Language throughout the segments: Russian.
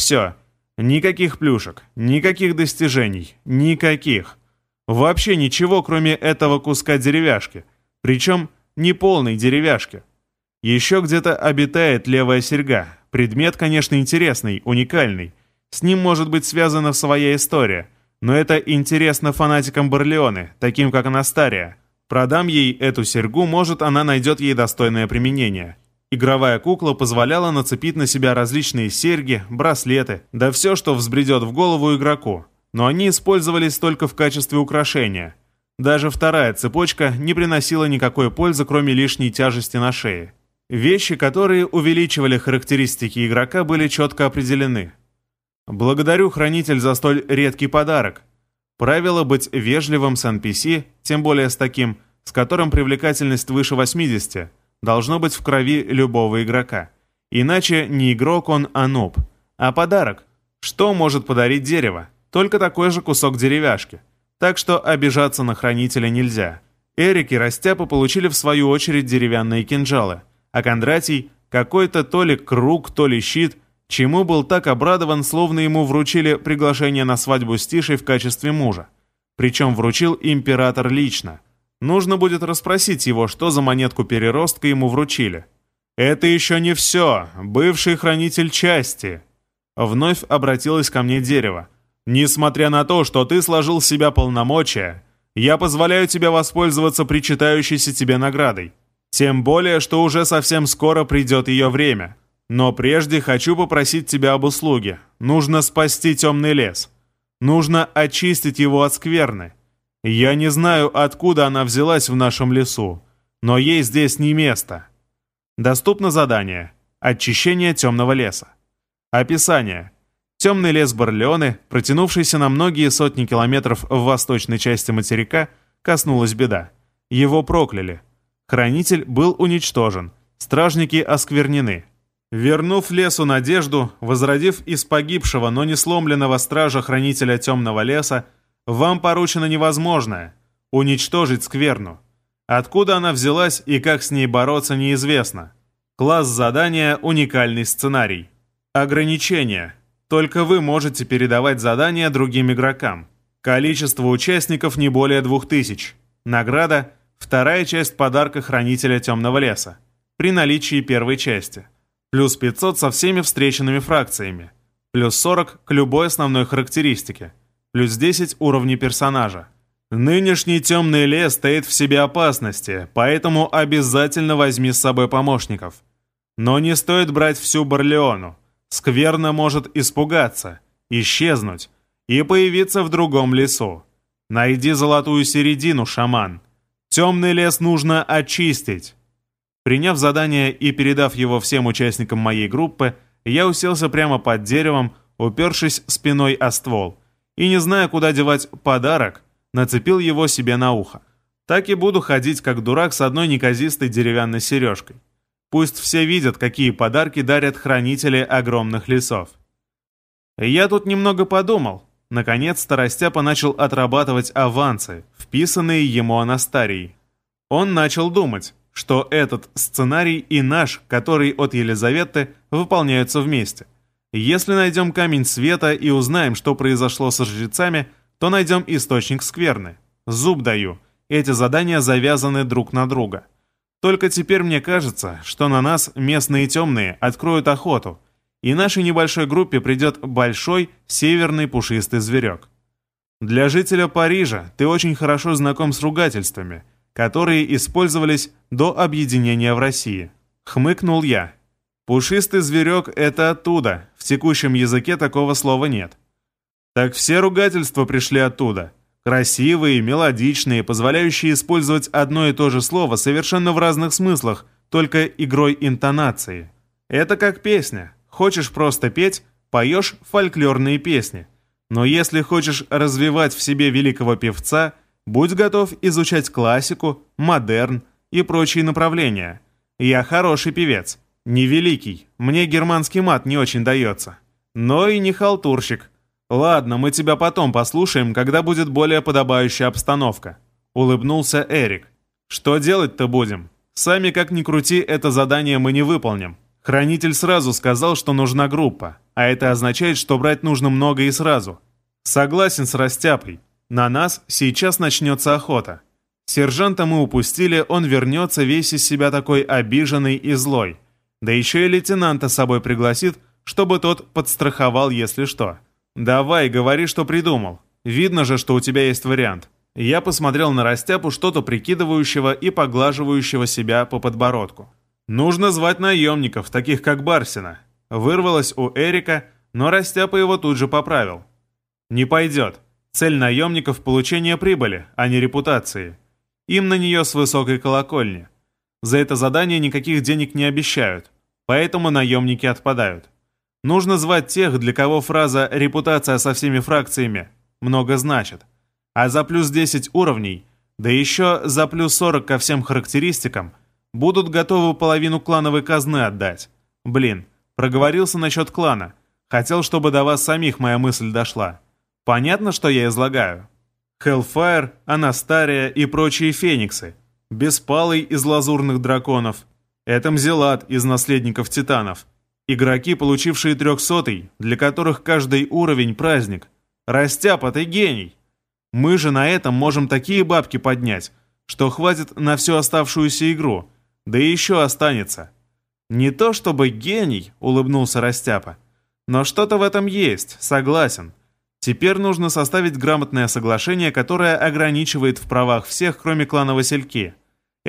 Все. Никаких плюшек, никаких достижений, никаких. Вообще ничего, кроме этого куска деревяшки. Причем не полной деревяшки. Еще где-то обитает левая серьга. Предмет, конечно, интересный, уникальный. С ним может быть связана своя история. Но это интересно фанатикам Барлеоны, таким как Анастария. Продам ей эту серьгу, может, она найдет ей достойное применение. Игровая кукла позволяла нацепить на себя различные серьги, браслеты, да все, что взбредет в голову игроку. Но они использовались только в качестве украшения. Даже вторая цепочка не приносила никакой пользы, кроме лишней тяжести на шее. Вещи, которые увеличивали характеристики игрока, были четко определены. Благодарю, хранитель, за столь редкий подарок. Правило быть вежливым с NPC, тем более с таким, с которым привлекательность выше 80, должно быть в крови любого игрока. Иначе не игрок он, а нуб. А подарок? Что может подарить дерево? Только такой же кусок деревяшки. Так что обижаться на хранителя нельзя. Эрик и Растяпа получили в свою очередь деревянные кинжалы – а Кондратий какой-то то ли круг, то ли щит, чему был так обрадован, словно ему вручили приглашение на свадьбу с Тишей в качестве мужа. Причем вручил император лично. Нужно будет расспросить его, что за монетку переростка ему вручили. «Это еще не все, бывший хранитель части!» Вновь обратилось ко мне дерево. «Несмотря на то, что ты сложил с себя полномочия, я позволяю тебе воспользоваться причитающейся тебе наградой. Тем более, что уже совсем скоро придет ее время. Но прежде хочу попросить тебя об услуге. Нужно спасти темный лес. Нужно очистить его от скверны. Я не знаю, откуда она взялась в нашем лесу, но ей здесь не место. Доступно задание. Очищение темного леса. Описание. Темный лес Барлеоны, протянувшийся на многие сотни километров в восточной части материка, коснулась беда. Его прокляли – Хранитель был уничтожен, стражники осквернены. Вернув лесу надежду, возродив из погибшего, но не сломленного стража хранителя темного леса, вам поручено невозможное — уничтожить скверну. Откуда она взялась и как с ней бороться, неизвестно. Класс задания — уникальный сценарий. Ограничения. Только вы можете передавать задания другим игрокам. Количество участников не более 2000. Награда — Вторая часть подарка Хранителя Темного Леса, при наличии первой части. Плюс 500 со всеми встреченными фракциями. Плюс 40 к любой основной характеристике. Плюс 10 уровней персонажа. Нынешний темный лес стоит в себе опасности, поэтому обязательно возьми с собой помощников. Но не стоит брать всю Барлеону. Скверно может испугаться, исчезнуть и появиться в другом лесу. Найди золотую середину, шаман. Темный лес нужно очистить. Приняв задание и передав его всем участникам моей группы, я уселся прямо под деревом, упершись спиной о ствол, и, не зная, куда девать подарок, нацепил его себе на ухо. Так и буду ходить, как дурак, с одной неказистой деревянной сережкой. Пусть все видят, какие подарки дарят хранители огромных лесов. Я тут немного подумал, Наконец-то Растяпа начал отрабатывать авансы, вписанные ему Анастарий. Он начал думать, что этот сценарий и наш, который от Елизаветы, выполняются вместе. Если найдем камень света и узнаем, что произошло со жрецами, то найдем источник скверны. Зуб даю, эти задания завязаны друг на друга. Только теперь мне кажется, что на нас местные темные откроют охоту – и нашей небольшой группе придет большой северный пушистый зверек. Для жителя Парижа ты очень хорошо знаком с ругательствами, которые использовались до объединения в России. Хмыкнул я. Пушистый зверек — это оттуда, в текущем языке такого слова нет. Так все ругательства пришли оттуда. Красивые, мелодичные, позволяющие использовать одно и то же слово совершенно в разных смыслах, только игрой интонации. Это как песня. Хочешь просто петь, поешь фольклорные песни. Но если хочешь развивать в себе великого певца, будь готов изучать классику, модерн и прочие направления. Я хороший певец, не великий, мне германский мат не очень дается. Но и не халтурщик. Ладно, мы тебя потом послушаем, когда будет более подобающая обстановка. Улыбнулся Эрик. Что делать-то будем? Сами как ни крути, это задание мы не выполним. Хранитель сразу сказал, что нужна группа, а это означает, что брать нужно много и сразу. Согласен с Растяпой. На нас сейчас начнется охота. Сержанта мы упустили, он вернется весь из себя такой обиженный и злой. Да еще и лейтенанта с собой пригласит, чтобы тот подстраховал, если что. Давай, говори, что придумал. Видно же, что у тебя есть вариант. Я посмотрел на Растяпу, что-то прикидывающего и поглаживающего себя по подбородку. Нужно звать наемников, таких как Барсина. Вырвалось у Эрика, но Растяпа его тут же поправил. Не пойдет. Цель наемников – получение прибыли, а не репутации. Им на нее с высокой колокольни. За это задание никаких денег не обещают, поэтому наемники отпадают. Нужно звать тех, для кого фраза «репутация со всеми фракциями» много значит. А за плюс 10 уровней, да еще за плюс 40 ко всем характеристикам, будут готовы половину клановой казны отдать. Блин, проговорился насчет клана. Хотел, чтобы до вас самих моя мысль дошла. Понятно, что я излагаю? Hellfire, Анастария и прочие фениксы. Беспалый из лазурных драконов. Это Мзелат из наследников титанов. Игроки, получившие трехсотый, для которых каждый уровень праздник. Растяпа, ты гений! Мы же на этом можем такие бабки поднять, что хватит на всю оставшуюся игру, да и еще останется. Не то чтобы гений, улыбнулся Растяпа, но что-то в этом есть, согласен. Теперь нужно составить грамотное соглашение, которое ограничивает в правах всех, кроме клана Васильки.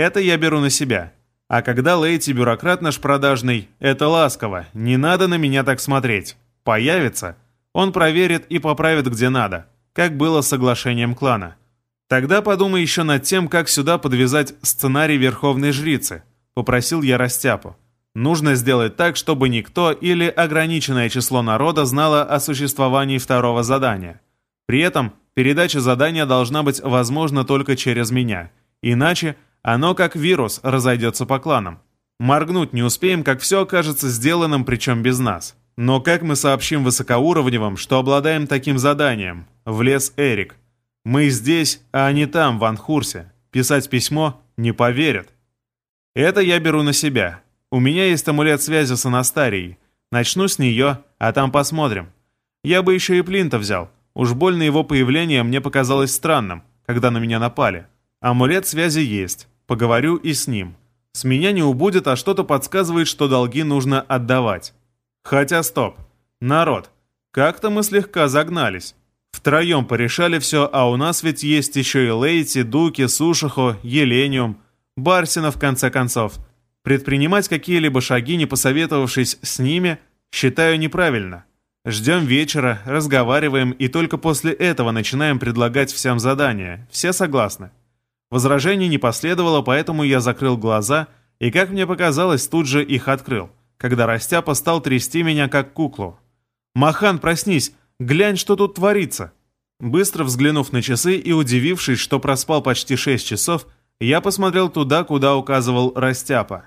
Это я беру на себя. А когда Лейти бюрократ наш продажный, это ласково, не надо на меня так смотреть. Появится, он проверит и поправит где надо как было с соглашением клана. Тогда подумай еще над тем, как сюда подвязать сценарий Верховной Жрицы, попросил я Растяпу. Нужно сделать так, чтобы никто или ограниченное число народа знало о существовании второго задания. При этом передача задания должна быть возможна только через меня, иначе оно как вирус разойдется по кланам. Моргнуть не успеем, как все окажется сделанным, причем без нас. Но как мы сообщим высокоуровневым, что обладаем таким заданием? Влез Эрик. Мы здесь, а не там, в Анхурсе. Писать письмо не поверят. Это я беру на себя. У меня есть амулет связи с Анастарией. Начну с нее, а там посмотрим. Я бы еще и Плинта взял. Уж больно его появление мне показалось странным, когда на меня напали. Амулет связи есть. Поговорю и с ним. С меня не убудет, а что-то подсказывает, что долги нужно отдавать. Хотя стоп. Народ, как-то мы слегка загнались. Втроем порешали все, а у нас ведь есть еще и Лейти, Дуки, Сушихо, Елениум, Барсина в конце концов. Предпринимать какие-либо шаги, не посоветовавшись с ними, считаю неправильно. Ждем вечера, разговариваем и только после этого начинаем предлагать всем задания. Все согласны? Возражений не последовало, поэтому я закрыл глаза и, как мне показалось, тут же их открыл когда Растяпа стал трясти меня как куклу. «Махан, проснись! Глянь, что тут творится!» Быстро взглянув на часы и удивившись, что проспал почти шесть часов, я посмотрел туда, куда указывал Растяпа.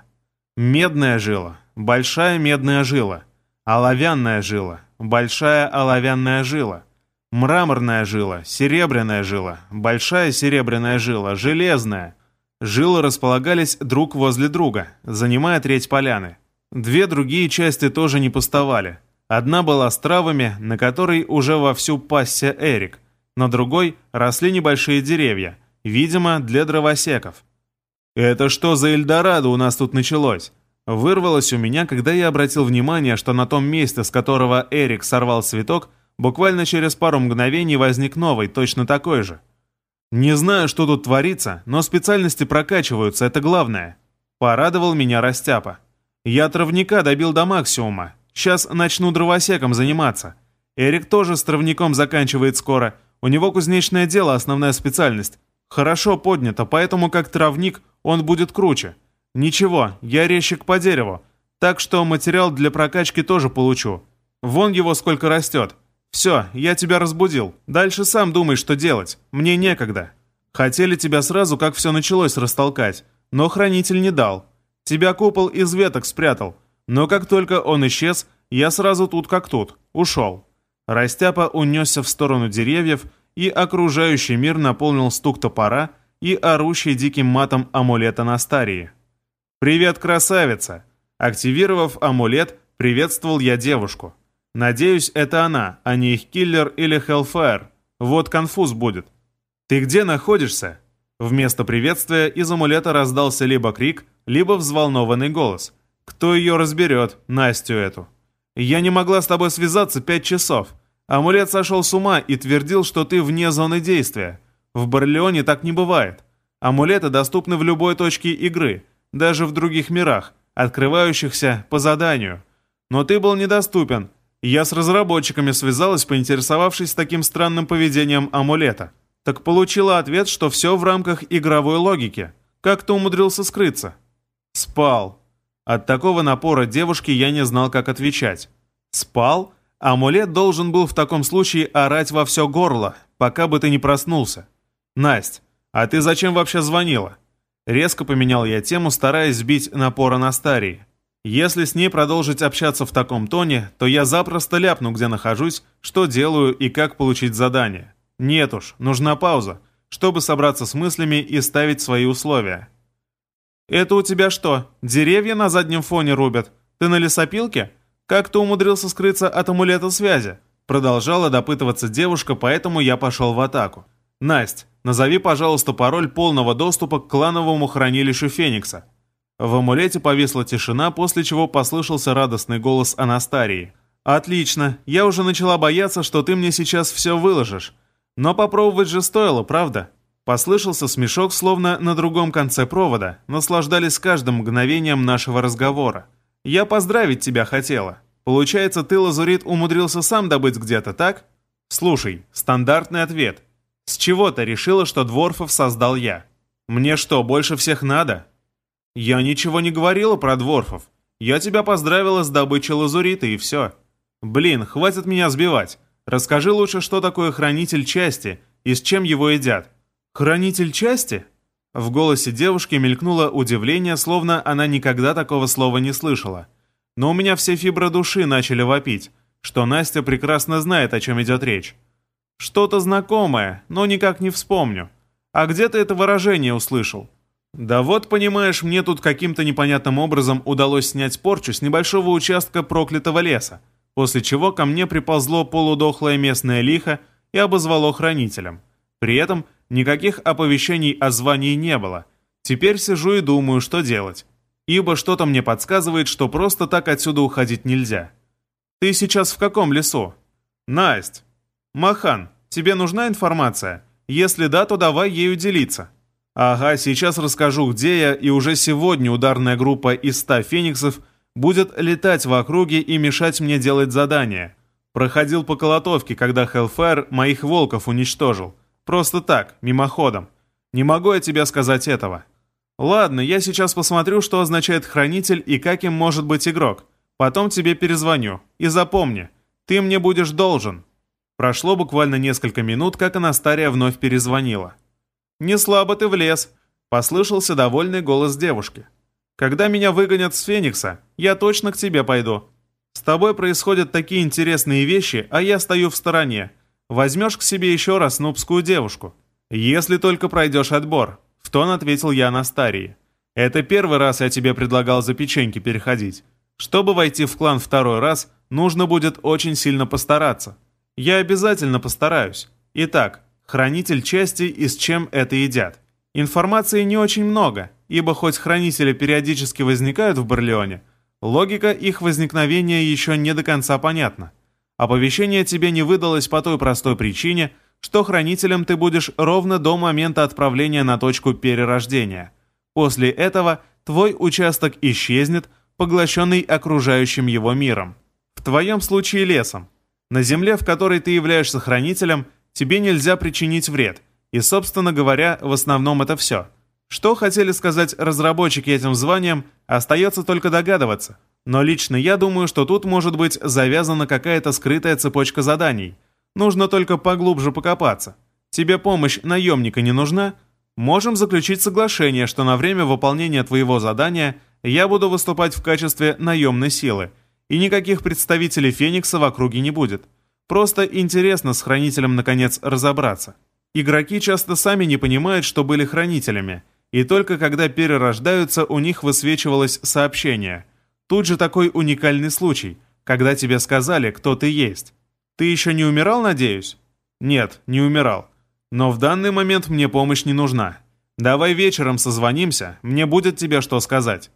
Медная жила, большая медная жила, оловянная жила, большая оловянная жила, мраморная жила, серебряная жила, большая серебряная жила, железная. Жилы располагались друг возле друга, занимая треть поляны. Две другие части тоже не пустовали. Одна была с травами, на которой уже вовсю пасся Эрик. На другой росли небольшие деревья, видимо, для дровосеков. «Это что за Эльдорадо у нас тут началось?» Вырвалось у меня, когда я обратил внимание, что на том месте, с которого Эрик сорвал цветок, буквально через пару мгновений возник новый, точно такой же. Не знаю, что тут творится, но специальности прокачиваются, это главное. Порадовал меня Растяпа. Я травника добил до максимума. Сейчас начну дровосеком заниматься. Эрик тоже с травником заканчивает скоро. У него кузнечное дело основная специальность. Хорошо поднято, поэтому как травник он будет круче. Ничего, я резчик по дереву. Так что материал для прокачки тоже получу. Вон его сколько растет. Все, я тебя разбудил. Дальше сам думай, что делать. Мне некогда. Хотели тебя сразу, как все началось, растолкать. Но хранитель не дал. Тебя купол из веток спрятал, но как только он исчез, я сразу тут как тут, ушел». Растяпа унесся в сторону деревьев, и окружающий мир наполнил стук топора и орущий диким матом амулета на старии. «Привет, красавица! Активировав амулет, приветствовал я девушку. Надеюсь, это она, а не их киллер или Hellfire. Вот конфуз будет. «Ты где находишься?» Вместо приветствия из амулета раздался либо крик, либо взволнованный голос. «Кто ее разберет, Настю эту?» «Я не могла с тобой связаться пять часов. Амулет сошел с ума и твердил, что ты вне зоны действия. В Барлеоне так не бывает. Амулеты доступны в любой точке игры, даже в других мирах, открывающихся по заданию. Но ты был недоступен. Я с разработчиками связалась, поинтересовавшись таким странным поведением амулета. Так получила ответ, что все в рамках игровой логики. Как ты умудрился скрыться? Спал. От такого напора девушки я не знал, как отвечать. Спал? Амулет должен был в таком случае орать во все горло, пока бы ты не проснулся. Насть, а ты зачем вообще звонила? Резко поменял я тему, стараясь сбить напора на Старии. Если с ней продолжить общаться в таком тоне, то я запросто ляпну, где нахожусь, что делаю и как получить задание. Нет уж, нужна пауза, чтобы собраться с мыслями и ставить свои условия. «Это у тебя что, деревья на заднем фоне рубят? Ты на лесопилке? Как ты умудрился скрыться от амулета связи?» Продолжала допытываться девушка, поэтому я пошел в атаку. «Насть, назови, пожалуйста, пароль полного доступа к клановому хранилищу Феникса». В амулете повисла тишина, после чего послышался радостный голос Анастарии. «Отлично, я уже начала бояться, что ты мне сейчас все выложишь. Но попробовать же стоило, правда?» Послышался смешок, словно на другом конце провода, наслаждались каждым мгновением нашего разговора. «Я поздравить тебя хотела. Получается, ты, Лазурит, умудрился сам добыть где-то, так?» «Слушай, стандартный ответ. С чего ты решила, что Дворфов создал я? Мне что, больше всех надо?» «Я ничего не говорила про Дворфов. Я тебя поздравила с добычей Лазурита, и все. Блин, хватит меня сбивать. Расскажи лучше, что такое хранитель части и с чем его едят. «Хранитель части?» В голосе девушки мелькнуло удивление, словно она никогда такого слова не слышала. Но у меня все фибры души начали вопить, что Настя прекрасно знает, о чем идет речь. Что-то знакомое, но никак не вспомню. А где ты это выражение услышал? Да вот, понимаешь, мне тут каким-то непонятным образом удалось снять порчу с небольшого участка проклятого леса, после чего ко мне приползло полудохлое местное лихо и обозвало хранителем. При этом Никаких оповещений о звании не было. Теперь сижу и думаю, что делать. Ибо что-то мне подсказывает, что просто так отсюда уходить нельзя. Ты сейчас в каком лесу? Насть. Махан, тебе нужна информация? Если да, то давай ею делиться. Ага, сейчас расскажу, где я, и уже сегодня ударная группа из 100 фениксов будет летать в округе и мешать мне делать задания. Проходил по колотовке, когда Hellfire моих волков уничтожил. Просто так, мимоходом. Не могу я тебе сказать этого. Ладно, я сейчас посмотрю, что означает хранитель и как им может быть игрок. Потом тебе перезвоню. И запомни, ты мне будешь должен. Прошло буквально несколько минут, как Анастария вновь перезвонила. «Не слабо ты влез», — послышался довольный голос девушки. «Когда меня выгонят с Феникса, я точно к тебе пойду. С тобой происходят такие интересные вещи, а я стою в стороне. Возьмешь к себе еще раз нубскую девушку. Если только пройдешь отбор», — в тон ответил я на старии. «Это первый раз я тебе предлагал за печеньки переходить. Чтобы войти в клан второй раз, нужно будет очень сильно постараться. Я обязательно постараюсь. Итак, хранитель части и с чем это едят. Информации не очень много, ибо хоть хранители периодически возникают в Барлеоне, логика их возникновения еще не до конца понятна. Оповещение тебе не выдалось по той простой причине, что хранителем ты будешь ровно до момента отправления на точку перерождения. После этого твой участок исчезнет, поглощенный окружающим его миром. В твоем случае лесом. На земле, в которой ты являешься хранителем, тебе нельзя причинить вред. И, собственно говоря, в основном это все. Что хотели сказать разработчики этим званием, остается только догадываться. Но лично я думаю, что тут может быть завязана какая-то скрытая цепочка заданий. Нужно только поглубже покопаться. Тебе помощь наемника не нужна? Можем заключить соглашение, что на время выполнения твоего задания я буду выступать в качестве наемной силы, и никаких представителей Феникса в округе не будет. Просто интересно с Хранителем наконец разобраться. Игроки часто сами не понимают, что были Хранителями, и только когда перерождаются, у них высвечивалось сообщение – Тут же такой уникальный случай, когда тебе сказали, кто ты есть. Ты еще не умирал, надеюсь? Нет, не умирал. Но в данный момент мне помощь не нужна. Давай вечером созвонимся, мне будет тебе что сказать.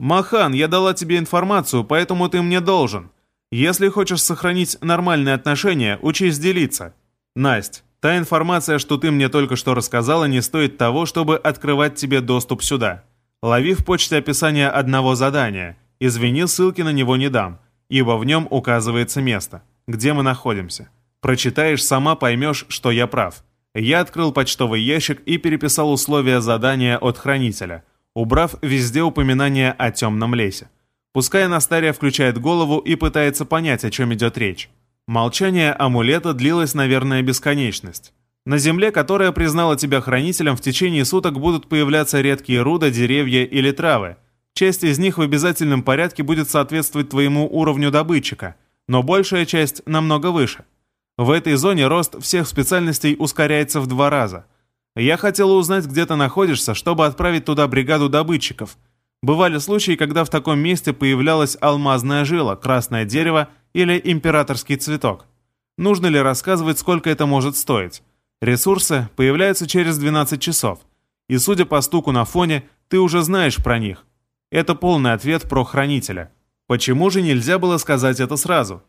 Махан, я дала тебе информацию, поэтому ты мне должен. Если хочешь сохранить нормальные отношения, учись делиться. Насть, та информация, что ты мне только что рассказала, не стоит того, чтобы открывать тебе доступ сюда. Лови в почте описание одного задания. Извини, ссылки на него не дам, ибо в нем указывается место, где мы находимся. Прочитаешь, сама поймешь, что я прав. Я открыл почтовый ящик и переписал условия задания от хранителя, убрав везде упоминание о темном лесе. Пускай Анастария включает голову и пытается понять, о чем идет речь. Молчание амулета длилось, наверное, бесконечность. На земле, которая признала тебя хранителем, в течение суток будут появляться редкие руда, деревья или травы. Часть из них в обязательном порядке будет соответствовать твоему уровню добытчика, но большая часть намного выше. В этой зоне рост всех специальностей ускоряется в два раза – я хотела узнать, где ты находишься, чтобы отправить туда бригаду добытчиков. Бывали случаи, когда в таком месте появлялась алмазная жила, красное дерево или императорский цветок. Нужно ли рассказывать, сколько это может стоить? Ресурсы появляются через 12 часов. И судя по стуку на фоне, ты уже знаешь про них. Это полный ответ про хранителя. Почему же нельзя было сказать это сразу?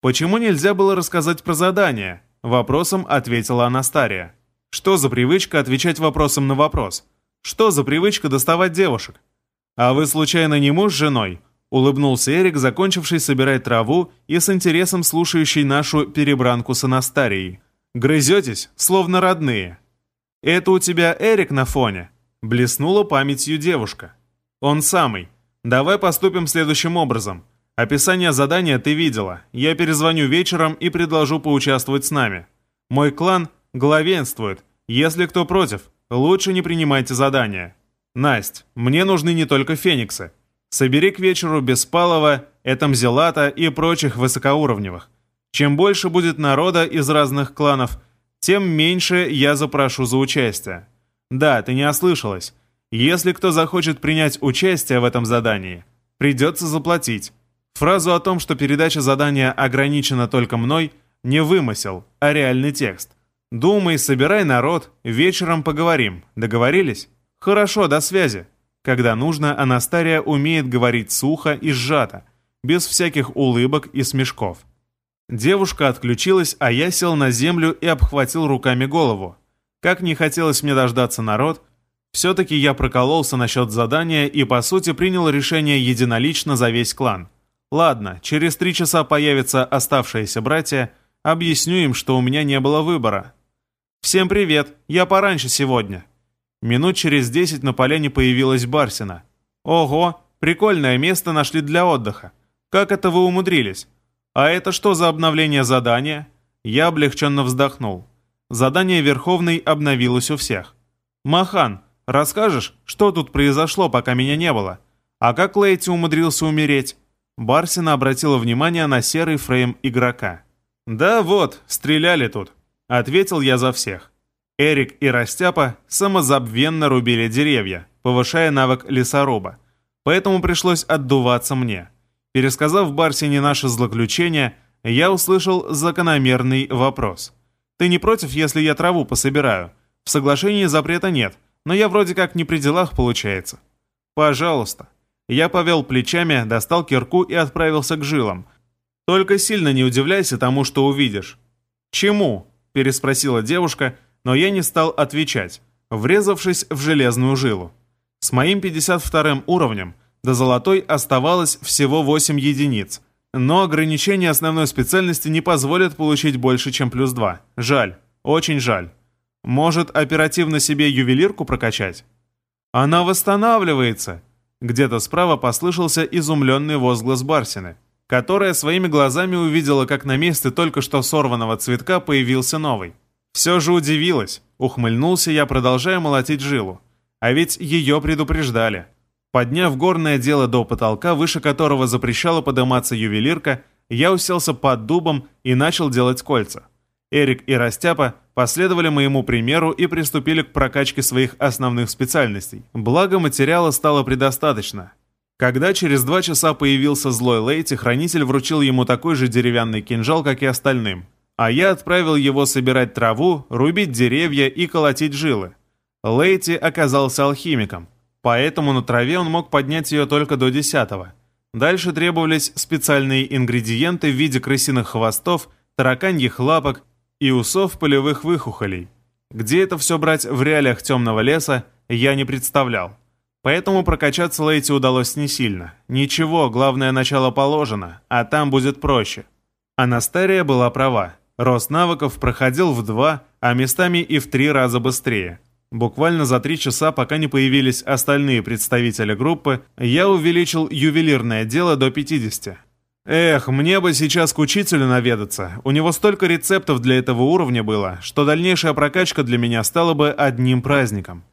Почему нельзя было рассказать про задание? Вопросом ответила Анастария. Что за привычка отвечать вопросом на вопрос? Что за привычка доставать девушек? А вы случайно не муж с женой? Улыбнулся Эрик, закончивший собирать траву и с интересом слушающий нашу перебранку с Анастарией. Грызетесь, словно родные. Это у тебя Эрик на фоне? Блеснула памятью девушка. Он самый. Давай поступим следующим образом. Описание задания ты видела. Я перезвоню вечером и предложу поучаствовать с нами. Мой клан главенствует. Если кто против, лучше не принимайте задания. Насть, мне нужны не только фениксы. Собери к вечеру Беспалова, Этамзелата и прочих высокоуровневых. Чем больше будет народа из разных кланов, тем меньше я запрошу за участие. Да, ты не ослышалась. Если кто захочет принять участие в этом задании, придется заплатить. Фразу о том, что передача задания ограничена только мной, не вымысел, а реальный текст. Думай, собирай народ, вечером поговорим. Договорились? Хорошо, до связи. Когда нужно, Анастария умеет говорить сухо и сжато, без всяких улыбок и смешков. Девушка отключилась, а я сел на землю и обхватил руками голову. Как не хотелось мне дождаться народ, все-таки я прокололся насчет задания и, по сути, принял решение единолично за весь клан. Ладно, через три часа появятся оставшиеся братья, объясню им, что у меня не было выбора. «Всем привет! Я пораньше сегодня!» Минут через десять на поляне появилась Барсина. «Ого! Прикольное место нашли для отдыха! Как это вы умудрились? А это что за обновление задания?» Я облегченно вздохнул. Задание Верховной обновилось у всех. «Махан, расскажешь, что тут произошло, пока меня не было? А как Лейти умудрился умереть?» Барсина обратила внимание на серый фрейм игрока. «Да вот, стреляли тут. Ответил я за всех. Эрик и Растяпа самозабвенно рубили деревья, повышая навык лесоруба. Поэтому пришлось отдуваться мне. Пересказав Барсине наше злоключение, я услышал закономерный вопрос. «Ты не против, если я траву пособираю? В соглашении запрета нет, но я вроде как не при делах получается». «Пожалуйста». Я повел плечами, достал кирку и отправился к жилам. «Только сильно не удивляйся тому, что увидишь». «Чему?» — переспросила девушка, но я не стал отвечать, врезавшись в железную жилу. С моим 52 уровнем до золотой оставалось всего 8 единиц, но ограничения основной специальности не позволят получить больше, чем плюс 2. Жаль, очень жаль. Может, оперативно себе ювелирку прокачать? Она восстанавливается! Где-то справа послышался изумленный возглас Барсины которая своими глазами увидела, как на месте только что сорванного цветка появился новый. Все же удивилась, ухмыльнулся я, продолжая молотить жилу. А ведь ее предупреждали. Подняв горное дело до потолка, выше которого запрещала подниматься ювелирка, я уселся под дубом и начал делать кольца. Эрик и Растяпа последовали моему примеру и приступили к прокачке своих основных специальностей. Благо материала стало предостаточно. Когда через два часа появился злой Лейти, хранитель вручил ему такой же деревянный кинжал, как и остальным. А я отправил его собирать траву, рубить деревья и колотить жилы. Лейти оказался алхимиком, поэтому на траве он мог поднять ее только до десятого. Дальше требовались специальные ингредиенты в виде крысиных хвостов, тараканьих лапок и усов полевых выхухолей. Где это все брать в реалиях темного леса, я не представлял. Поэтому прокачаться Лейти удалось не сильно. Ничего, главное начало положено, а там будет проще. Анастария была права. Рост навыков проходил в два, а местами и в три раза быстрее. Буквально за три часа, пока не появились остальные представители группы, я увеличил ювелирное дело до 50. Эх, мне бы сейчас к учителю наведаться. У него столько рецептов для этого уровня было, что дальнейшая прокачка для меня стала бы одним праздником.